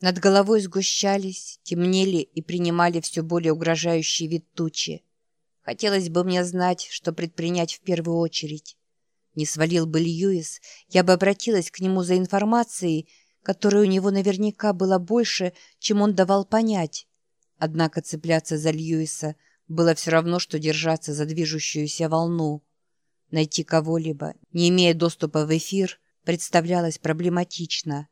Над головой сгущались, темнели и принимали все более угрожающий вид тучи. Хотелось бы мне знать, что предпринять в первую очередь. Не свалил бы Льюис, я бы обратилась к нему за информацией, которой у него наверняка было больше, чем он давал понять. Однако цепляться за Льюиса было все равно, что держаться за движущуюся волну. Найти кого-либо, не имея доступа в эфир, представлялось проблематично.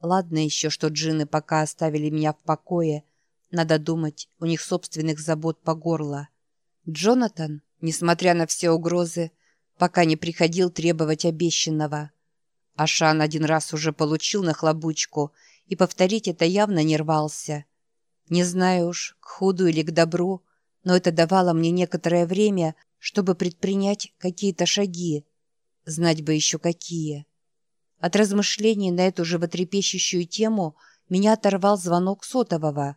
Ладно еще, что джинны пока оставили меня в покое. Надо думать, у них собственных забот по горло. Джонатан, несмотря на все угрозы, пока не приходил требовать обещанного. Ашан один раз уже получил нахлобучку, и повторить это явно не рвался. Не знаю уж, к худу или к добру, но это давало мне некоторое время, чтобы предпринять какие-то шаги. Знать бы еще какие. От размышлений на эту животрепещущую тему меня оторвал звонок сотового.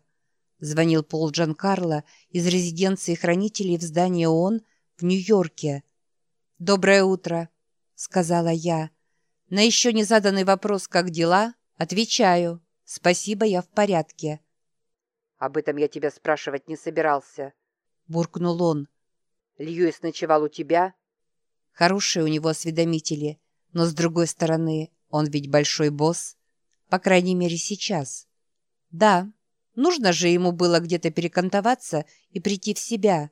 Звонил Пол Джанкарло из резиденции хранителей в здании ООН в Нью-Йорке. «Доброе утро», — сказала я. На еще не заданный вопрос «Как дела?» отвечаю. «Спасибо, я в порядке». «Об этом я тебя спрашивать не собирался», — буркнул он. «Льюис ночевал у тебя?» Хорошие у него осведомители — но, с другой стороны, он ведь большой босс. По крайней мере, сейчас. Да, нужно же ему было где-то перекантоваться и прийти в себя.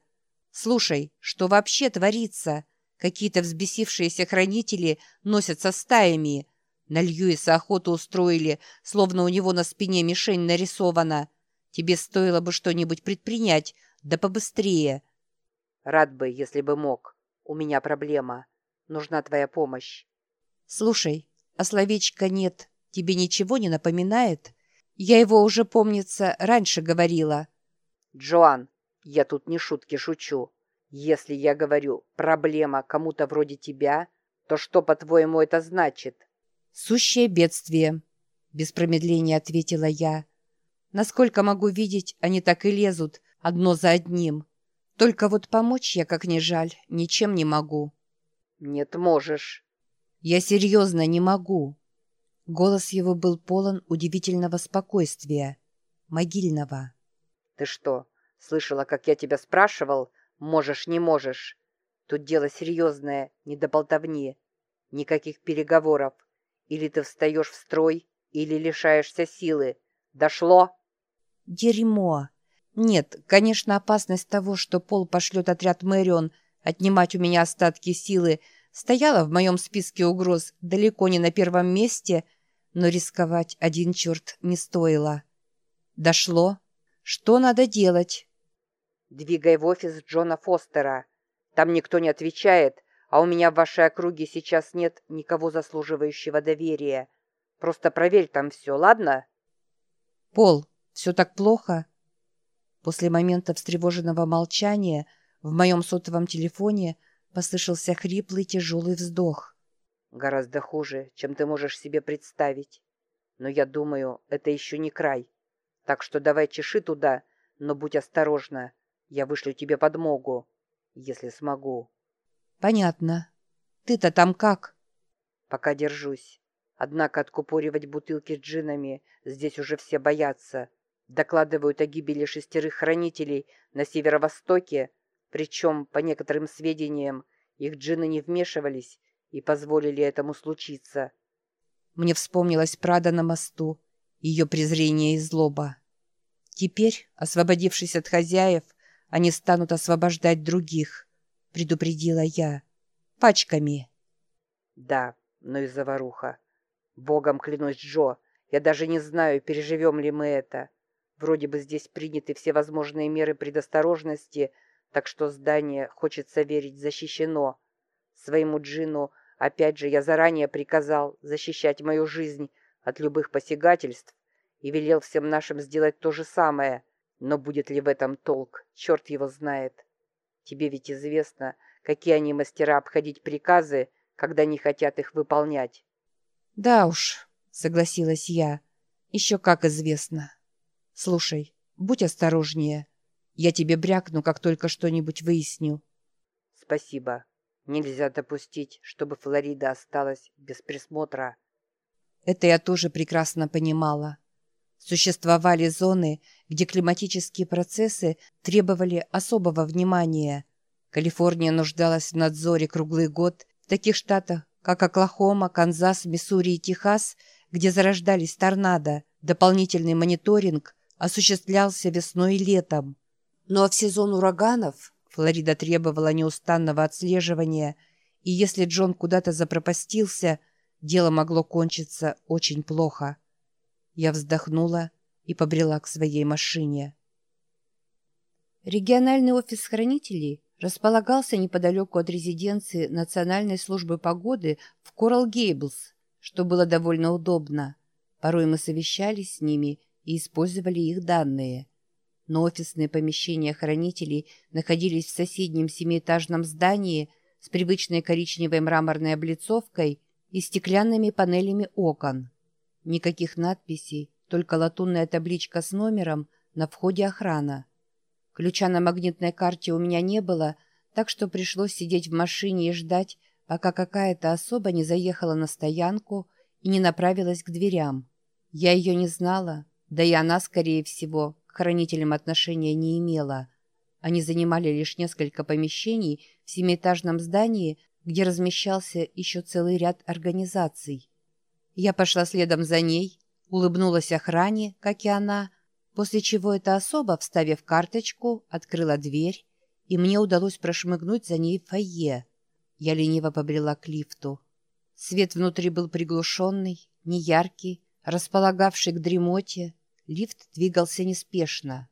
Слушай, что вообще творится? Какие-то взбесившиеся хранители носятся стаями. На Льюиса охоту устроили, словно у него на спине мишень нарисована. Тебе стоило бы что-нибудь предпринять, да побыстрее. Рад бы, если бы мог. У меня проблема. Нужна твоя помощь. «Слушай, а словечко «нет» тебе ничего не напоминает? Я его уже, помнится, раньше говорила». «Джоан, я тут не шутки шучу. Если я говорю «проблема кому-то вроде тебя», то что, по-твоему, это значит?» «Сущее бедствие», — без промедления ответила я. «Насколько могу видеть, они так и лезут, одно за одним. Только вот помочь я, как ни жаль, ничем не могу». «Нет, можешь». «Я серьезно не могу». Голос его был полон удивительного спокойствия, могильного. «Ты что, слышала, как я тебя спрашивал? Можешь, не можешь? Тут дело серьезное, не до болтовни. Никаких переговоров. Или ты встаешь в строй, или лишаешься силы. Дошло?» «Дерьмо!» Нет, конечно, опасность того, что Пол пошлет отряд Мэрион отнимать у меня остатки силы, стояла в моем списке угроз далеко не на первом месте, но рисковать один черт не стоило. Дошло. Что надо делать? «Двигай в офис Джона Фостера. Там никто не отвечает, а у меня в вашей округе сейчас нет никого заслуживающего доверия. Просто проверь там все, ладно?» «Пол, все так плохо?» После момента встревоженного молчания в моем сотовом телефоне – Послышался хриплый тяжелый вздох. «Гораздо хуже, чем ты можешь себе представить. Но я думаю, это еще не край. Так что давай чеши туда, но будь осторожна. Я вышлю тебе подмогу, если смогу». «Понятно. Ты-то там как?» «Пока держусь. Однако откупоривать бутылки с джинами здесь уже все боятся. Докладывают о гибели шестерых хранителей на северо-востоке, причем, по некоторым сведениям, их джинны не вмешивались и позволили этому случиться. Мне вспомнилась Прада на мосту, ее презрение и злоба. Теперь, освободившись от хозяев, они станут освобождать других, предупредила я. Пачками. Да, но и заваруха. Богом клянусь, Джо, я даже не знаю, переживем ли мы это. Вроде бы здесь приняты все возможные меры предосторожности — так что здание, хочется верить, защищено. Своему джину, опять же, я заранее приказал защищать мою жизнь от любых посягательств и велел всем нашим сделать то же самое. Но будет ли в этом толк, черт его знает. Тебе ведь известно, какие они мастера обходить приказы, когда не хотят их выполнять. Да уж, согласилась я. Еще как известно. Слушай, будь осторожнее. Я тебе брякну, как только что-нибудь выясню». «Спасибо. Нельзя допустить, чтобы Флорида осталась без присмотра». Это я тоже прекрасно понимала. Существовали зоны, где климатические процессы требовали особого внимания. Калифорния нуждалась в надзоре круглый год. В таких штатах, как Оклахома, Канзас, Миссури и Техас, где зарождались торнадо, дополнительный мониторинг осуществлялся весной и летом. Но в сезон ураганов Флорида требовала неустанного отслеживания, и если Джон куда-то запропастился, дело могло кончиться очень плохо. Я вздохнула и побрела к своей машине. Региональный офис хранителей располагался неподалеку от резиденции Национальной службы погоды в Коралл-Гейблс, что было довольно удобно. Порой мы совещались с ними и использовали их данные. Но офисные помещения хранителей находились в соседнем семиэтажном здании с привычной коричневой мраморной облицовкой и стеклянными панелями окон. Никаких надписей, только латунная табличка с номером на входе охрана. Ключа на магнитной карте у меня не было, так что пришлось сидеть в машине и ждать, пока какая-то особа не заехала на стоянку и не направилась к дверям. Я ее не знала, да и она, скорее всего, к хранителям отношения не имела. Они занимали лишь несколько помещений в семиэтажном здании, где размещался еще целый ряд организаций. Я пошла следом за ней, улыбнулась охране, как и она, после чего эта особа, вставив карточку, открыла дверь, и мне удалось прошмыгнуть за ней в фойе. Я лениво побрела к лифту. Свет внутри был приглушенный, неяркий, располагавший к дремоте. Лифт двигался неспешно.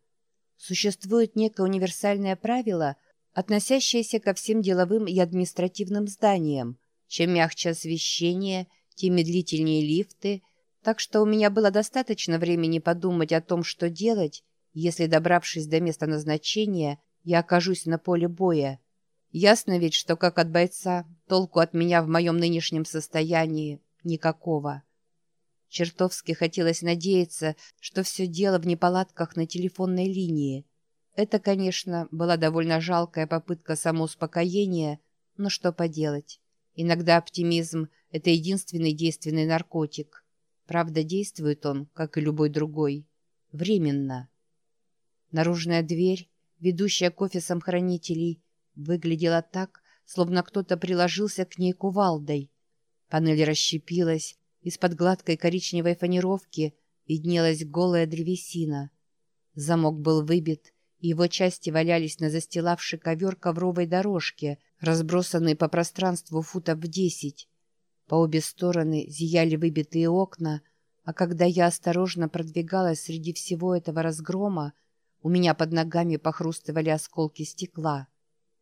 Существует некое универсальное правило, относящееся ко всем деловым и административным зданиям. Чем мягче освещение, тем медлительнее лифты — так что у меня было достаточно времени подумать о том, что делать, если, добравшись до места назначения, я окажусь на поле боя. Ясно ведь, что как от бойца, толку от меня в моем нынешнем состоянии никакого. Чертовски хотелось надеяться, что все дело в неполадках на телефонной линии. Это, конечно, была довольно жалкая попытка самоуспокоения, но что поделать. Иногда оптимизм — это единственный действенный наркотик — Правда, действует он, как и любой другой, временно. Наружная дверь, ведущая к офисам хранителей, выглядела так, словно кто-то приложился к ней кувалдой. Панель расщепилась, из-под гладкой коричневой фанеровки виднелась голая древесина. Замок был выбит, и его части валялись на застилавшей ковер ковровой дорожке, разбросанной по пространству футов в десять. По обе стороны зияли выбитые окна, а когда я осторожно продвигалась среди всего этого разгрома, у меня под ногами похрустывали осколки стекла.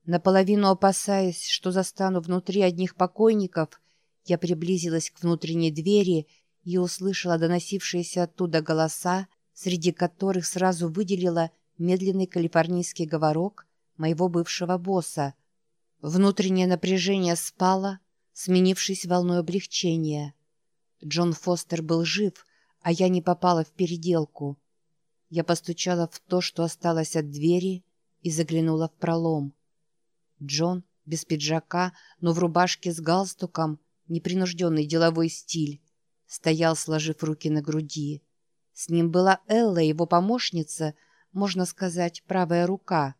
Наполовину опасаясь, что застану внутри одних покойников, я приблизилась к внутренней двери и услышала доносившиеся оттуда голоса, среди которых сразу выделила медленный калифорнийский говорок моего бывшего босса. Внутреннее напряжение спало, сменившись волной облегчения. Джон Фостер был жив, а я не попала в переделку. Я постучала в то, что осталось от двери, и заглянула в пролом. Джон, без пиджака, но в рубашке с галстуком, непринужденный деловой стиль, стоял, сложив руки на груди. С ним была Элла, его помощница, можно сказать, правая рука.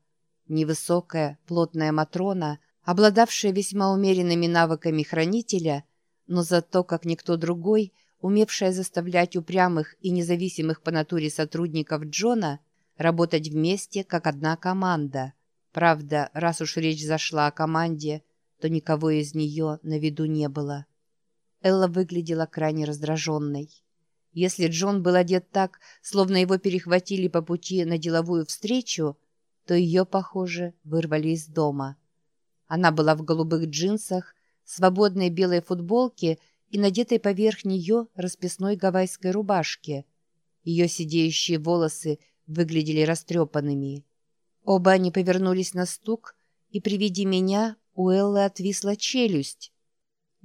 Невысокая, плотная Матрона — обладавшая весьма умеренными навыками хранителя, но зато, как никто другой, умевшая заставлять упрямых и независимых по натуре сотрудников Джона работать вместе, как одна команда. Правда, раз уж речь зашла о команде, то никого из нее на виду не было. Элла выглядела крайне раздраженной. Если Джон был одет так, словно его перехватили по пути на деловую встречу, то ее, похоже, вырвали из дома. Она была в голубых джинсах, свободной белой футболке и надетой поверх нее расписной гавайской рубашке. Ее сидеющие волосы выглядели растрепанными. Оба они повернулись на стук, и при виде меня у Эллы отвисла челюсть.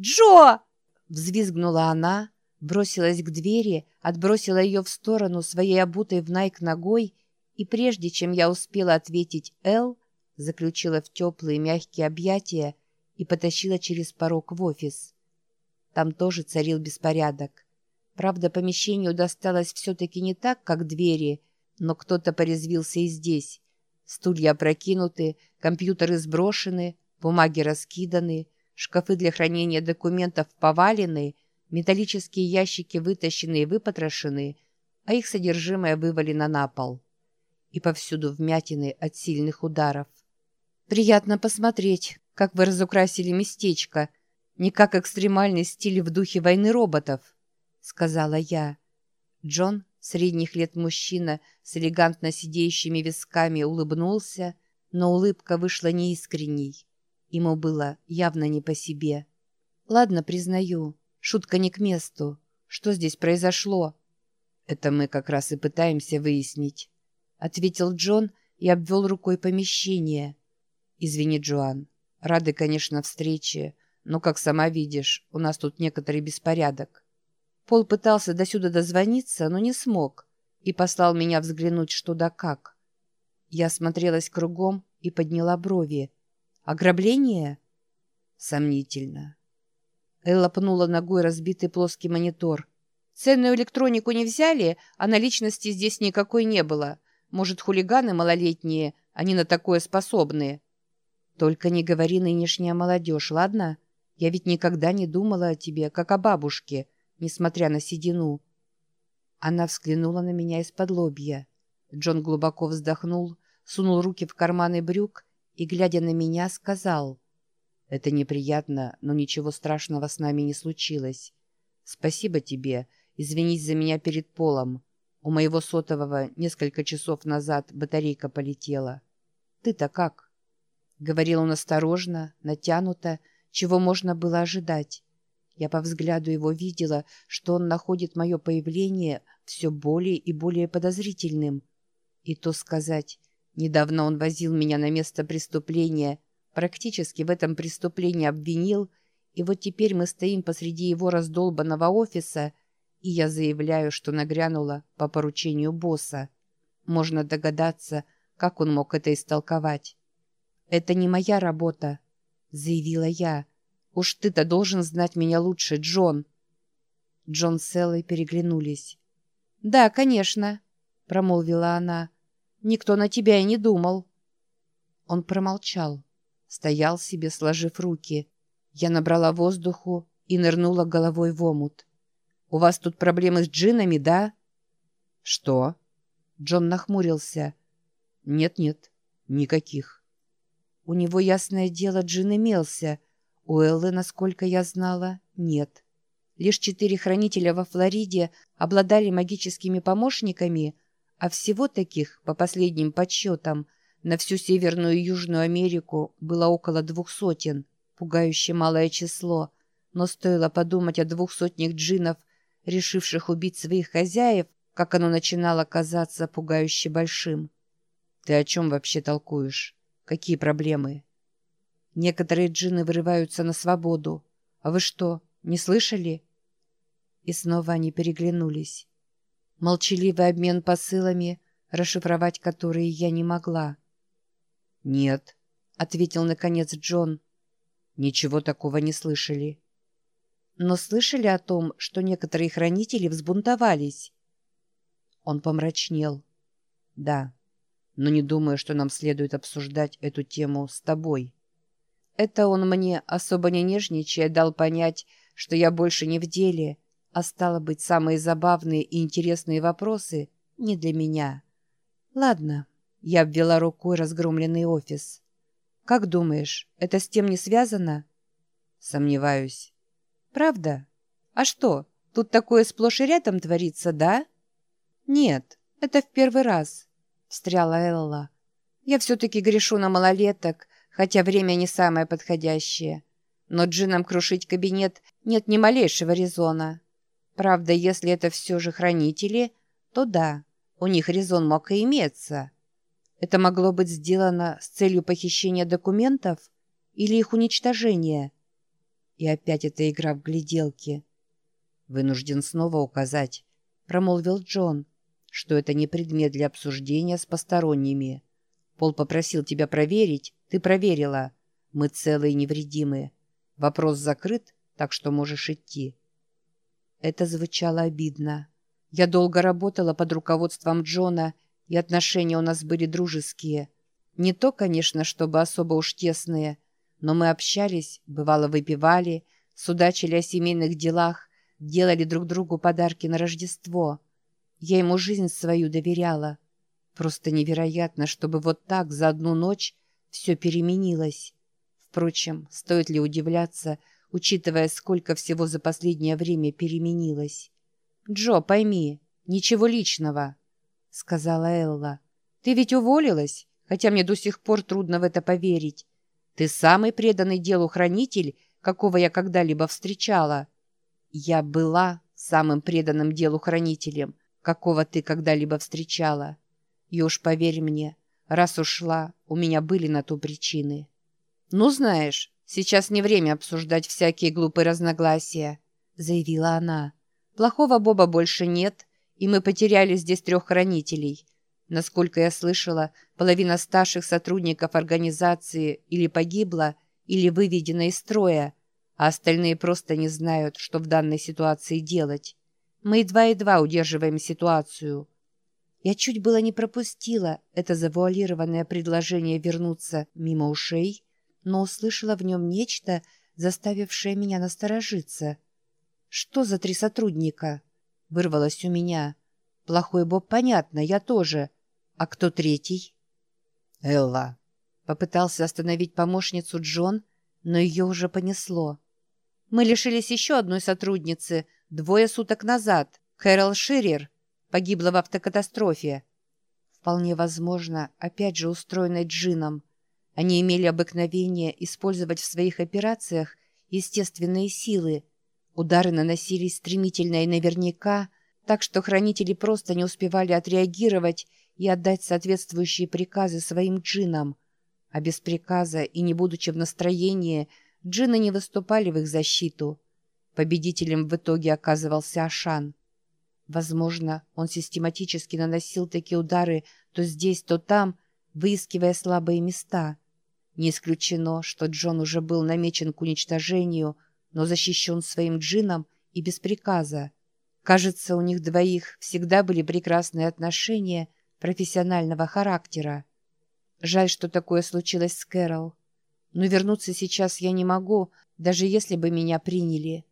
«Джо!» — взвизгнула она, бросилась к двери, отбросила ее в сторону своей обутой в найк ногой, и прежде чем я успела ответить «Эл», заключила в теплые мягкие объятия и потащила через порог в офис. Там тоже царил беспорядок. Правда, помещению досталось все-таки не так, как двери, но кто-то порезвился и здесь. Стулья опрокинуты, компьютеры сброшены, бумаги раскиданы, шкафы для хранения документов повалены, металлические ящики вытащены и выпотрошены, а их содержимое вывалено на пол. И повсюду вмятины от сильных ударов. «Приятно посмотреть, как вы разукрасили местечко», не как экстремальный стиль в духе войны роботов», — сказала я. Джон, средних лет мужчина с элегантно сидеющими висками, улыбнулся, но улыбка вышла неискренней. Ему было явно не по себе. «Ладно, признаю, шутка не к месту. Что здесь произошло?» «Это мы как раз и пытаемся выяснить», — ответил Джон и обвел рукой помещение. «Извини, Джоан. Рады, конечно, встрече, но, как сама видишь, у нас тут некоторый беспорядок. Пол пытался досюда дозвониться, но не смог, и послал меня взглянуть, что да как. Я смотрелась кругом и подняла брови. «Ограбление?» «Сомнительно». Элла пнула ногой разбитый плоский монитор. «Ценную электронику не взяли, а наличности здесь никакой не было. Может, хулиганы малолетние, они на такое способны?» «Только не говори нынешняя молодежь, ладно?» Я ведь никогда не думала о тебе, как о бабушке, несмотря на седину». Она взглянула на меня из-под лобья. Джон глубоко вздохнул, сунул руки в карманы брюк и, глядя на меня, сказал, «Это неприятно, но ничего страшного с нами не случилось. Спасибо тебе, извинись за меня перед полом. У моего сотового несколько часов назад батарейка полетела. Ты-то как?» Говорил он осторожно, натянуто, чего можно было ожидать. Я по взгляду его видела, что он находит мое появление все более и более подозрительным. И то сказать, недавно он возил меня на место преступления, практически в этом преступлении обвинил, и вот теперь мы стоим посреди его раздолбанного офиса, и я заявляю, что нагрянула по поручению босса. Можно догадаться, как он мог это истолковать. «Это не моя работа», — заявила я. «Уж ты-то должен знать меня лучше, Джон». Джон с Эллой переглянулись. «Да, конечно», — промолвила она. «Никто на тебя и не думал». Он промолчал. Стоял себе, сложив руки. Я набрала воздуху и нырнула головой в омут. «У вас тут проблемы с джинами, да?» «Что?» Джон нахмурился. «Нет-нет, никаких». У него, ясное дело, джин имелся. У Эллы, насколько я знала, нет. Лишь четыре хранителя во Флориде обладали магическими помощниками, а всего таких, по последним подсчетам, на всю Северную и Южную Америку было около двух сотен. Пугающе малое число. Но стоило подумать о двух сотнях джинов, решивших убить своих хозяев, как оно начинало казаться пугающе большим. «Ты о чем вообще толкуешь?» Какие проблемы? Некоторые джинны вырываются на свободу. А вы что, не слышали? И снова они переглянулись. Молчаливый обмен посылами, расшифровать которые я не могла. «Нет», — ответил наконец Джон. «Ничего такого не слышали». «Но слышали о том, что некоторые хранители взбунтовались?» Он помрачнел. «Да» но не думаю, что нам следует обсуждать эту тему с тобой. Это он мне, особо не нежничая, дал понять, что я больше не в деле, а стало быть, самые забавные и интересные вопросы не для меня. Ладно, я обвела рукой разгромленный офис. Как думаешь, это с тем не связано? Сомневаюсь. Правда? А что, тут такое сплошь и рядом творится, да? Нет, это в первый раз. — встряла Элла. «Я все-таки грешу на малолеток, хотя время не самое подходящее. Но джинам крушить кабинет нет ни малейшего резона. Правда, если это все же хранители, то да, у них резон мог и иметься. Это могло быть сделано с целью похищения документов или их уничтожения. И опять эта игра в гляделки. «Вынужден снова указать», — промолвил Джон, — что это не предмет для обсуждения с посторонними. Пол попросил тебя проверить, ты проверила. Мы целые и невредимы. Вопрос закрыт, так что можешь идти. Это звучало обидно. Я долго работала под руководством Джона, и отношения у нас были дружеские. Не то, конечно, чтобы особо уж тесные, но мы общались, бывало выпивали, судачили о семейных делах, делали друг другу подарки на Рождество. Я ему жизнь свою доверяла. Просто невероятно, чтобы вот так за одну ночь все переменилось. Впрочем, стоит ли удивляться, учитывая, сколько всего за последнее время переменилось. «Джо, пойми, ничего личного», — сказала Элла. «Ты ведь уволилась, хотя мне до сих пор трудно в это поверить. Ты самый преданный делу хранитель, какого я когда-либо встречала. Я была самым преданным делу хранителем, какого ты когда-либо встречала. И уж поверь мне, раз ушла, у меня были на то причины». «Ну, знаешь, сейчас не время обсуждать всякие глупые разногласия», — заявила она. Плохого Боба больше нет, и мы потеряли здесь трех хранителей. Насколько я слышала, половина старших сотрудников организации или погибла, или выведена из строя, а остальные просто не знают, что в данной ситуации делать. Мы едва-едва удерживаем ситуацию. Я чуть было не пропустила это завуалированное предложение вернуться мимо ушей, но услышала в нем нечто, заставившее меня насторожиться — «Что за три сотрудника?» — вырвалось у меня. «Плохой Боб, понятно, я тоже. А кто третий?» «Элла». Попытался остановить помощницу Джон, но ее уже понесло. «Мы лишились еще одной сотрудницы двое суток назад. Кэрол Ширер погибла в автокатастрофе. Вполне возможно, опять же устроенной Джином. Они имели обыкновение использовать в своих операциях естественные силы — Удары наносились стремительно и наверняка, так что хранители просто не успевали отреагировать и отдать соответствующие приказы своим джинам. А без приказа и не будучи в настроении, джины не выступали в их защиту. Победителем в итоге оказывался Ашан. Возможно, он систематически наносил такие удары то здесь, то там, выискивая слабые места. Не исключено, что Джон уже был намечен к уничтожению – но защищен своим джином и без приказа. Кажется, у них двоих всегда были прекрасные отношения профессионального характера. Жаль, что такое случилось с Кэрол. Но вернуться сейчас я не могу, даже если бы меня приняли.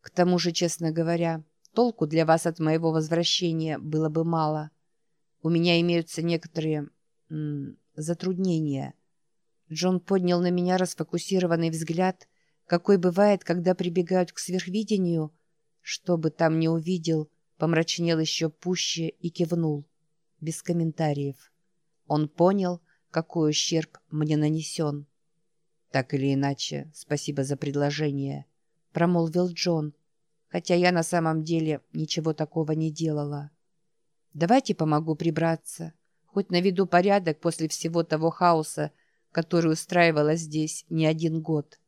К тому же, честно говоря, толку для вас от моего возвращения было бы мало. У меня имеются некоторые затруднения. Джон поднял на меня расфокусированный взгляд какой бывает, когда прибегают к сверхвидению, что бы там ни увидел, помрачнел еще пуще и кивнул. Без комментариев. Он понял, какой ущерб мне нанесен. «Так или иначе, спасибо за предложение», — промолвил Джон, хотя я на самом деле ничего такого не делала. «Давайте помогу прибраться, хоть наведу порядок после всего того хаоса, который устраивала здесь не один год».